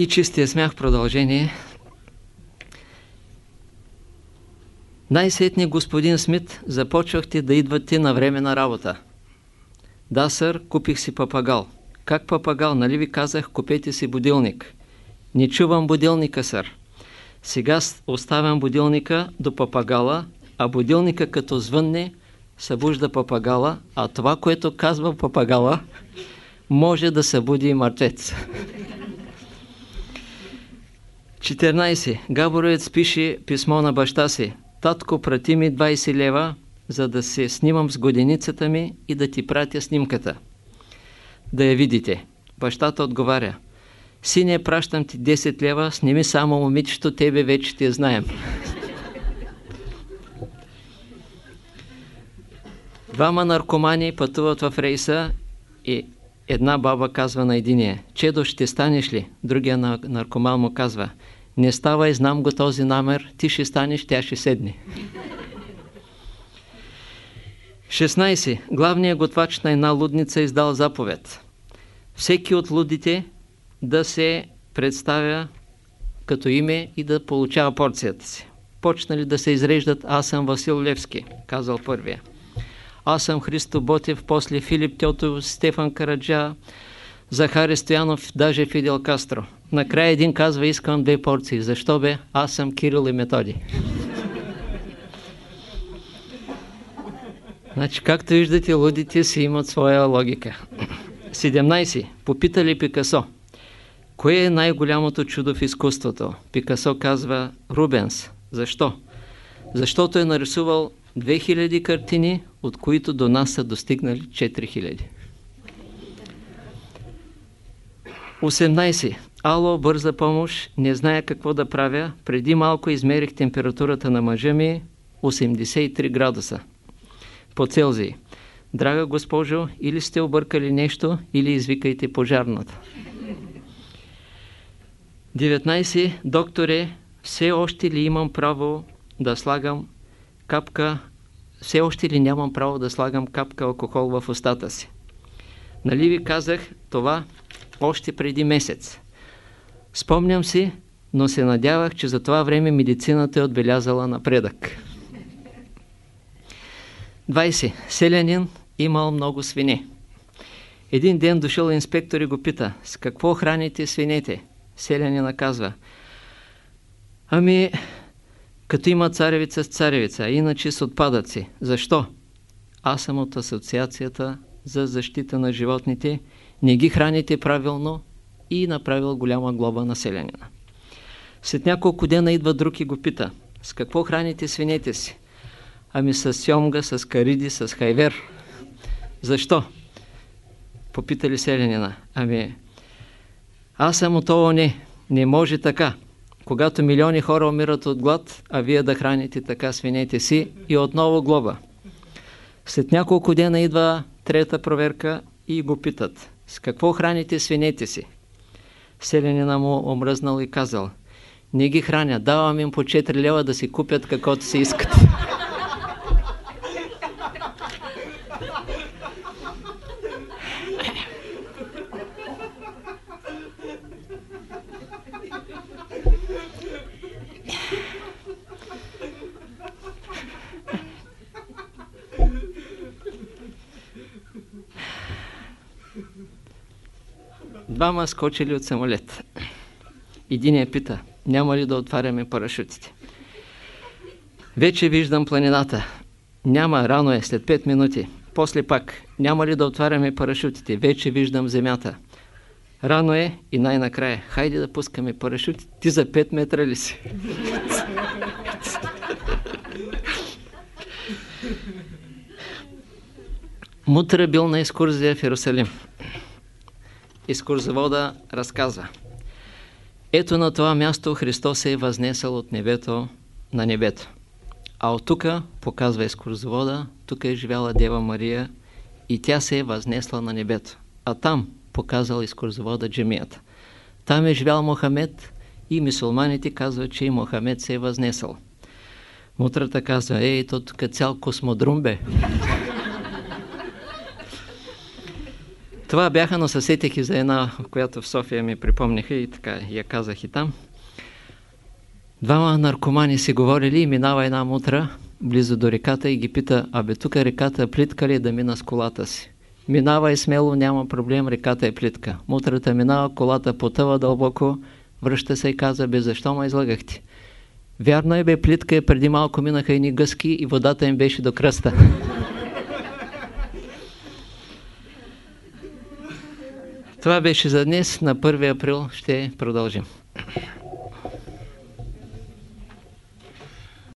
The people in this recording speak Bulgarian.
И чистия смях в продължение. Най-сетни господин Смит, започвахте да идвате на време на работа. Да, сър, купих си папагал. Как папагал, нали ви казах, купете си будилник. Не чувам будилника, сър. Сега оставям будилника до папагала, а будилника като звънне, събужда папагала, а това, което казва папагала, може да събуди и мъртвец. 14. Габоровец пише писмо на баща си. Татко, прати ми 20 лева, за да се снимам с годиницата ми и да ти пратя снимката. Да я видите. Бащата отговаря. Сине, пращам ти 10 лева, сними само момичето, тебе вече те знаем. Двама наркомани пътуват в рейса и една баба казва на единия, Чедо, ще станеш ли? Другия наркоман му казва, не ставай, знам го този намер, ти ще станеш, тя ще седне. 16. Главният готвач на една лудница издал заповед. Всеки от лудите да се представя като име и да получава порцията си. Почнали да се изреждат Аз съм Васил Левски, казал първия. Аз съм Христо Ботев, после Филип Тьотов, Стефан Караджа, Захари Стоянов, даже Фидел Кастро. Накрая един казва, искам две порции. Защо бе? Аз съм Кирил и Методи. Значи, както виждате, лудите си имат своя логика. 17. Попитали Пикасо. Кое е най-голямото чудо в изкуството? Пикасо казва Рубенс. Защо? Защото е нарисувал 2000 картини, от които до нас са достигнали 4000. 18. Ало, бърза помощ, не зная какво да правя. Преди малко измерих температурата на мъжа ми 83 градуса по Целзий. Драга госпожо, или сте объркали нещо, или извикайте пожарната. 19. Докторе, все още ли имам право да слагам капка, все още ли нямам право да слагам капка алкохол в устата си? Нали ви казах това още преди месец? Спомням си, но се надявах, че за това време медицината е отбелязала напредък. 20. Селянин имал много свине. Един ден дошъл инспектор и го пита, с какво храните свинете? Селянина казва, ами, като има царевица с царевица, иначе с отпадъци. Защо? Аз съм от Асоциацията за защита на животните, не ги храните правилно и направил голяма глоба на селянина. След няколко дена идва друг и го пита, с какво храните свинете си? Ами с сьомга, с кариди, с хайвер. Защо? Попитали селянина. Ами, аз съм от ООН. Не може така. Когато милиони хора умират от глад, а вие да храните така свинете си и отново глоба. След няколко дена идва трета проверка и го питат. С какво храните свинете си? Селянина му омръзнал и казал. Не ги храня, давам им по 4 лева да си купят каквото си искат. Двама скочили от самолет. Единият пита, няма ли да отваряме парашутите? Вече виждам планината. Няма, рано е, след 5 минути. После пак, няма ли да отваряме парашутите? Вече виждам земята. Рано е и най-накрая. Хайде да пускаме парашути. Ти за 5 метра ли си? Мутра бил на екскурзия в Иерусалим. Изкурзовода разказва. Ето на това място Христос е възнесъл от небето на небето. А от тук, показва изкурзовода, тук е живяла Дева Мария и тя се е възнесла на небето. А там, показал изкурзовода джемията. Там е живял Мохамед и мусулманите казват, че и Мохамед се е възнесъл. Мутрата казва, ей, тук цял космодрум бе. Това бяха, но съсетих и за една, която в София ми припомниха и така я казах и там. Двама наркомани си говорили и минава една мутра близо до реката и ги пита, абе тук реката плитка ли е да мина с колата си? Минава и смело, няма проблем, реката е плитка. Мутрата минава, колата потъва дълбоко, връща се и каза, бе защо ме излагахте? Вярно е, бе, плитка е, преди малко минаха едни гъски и водата им беше до кръста. Това беше за днес. На 1 април ще продължим.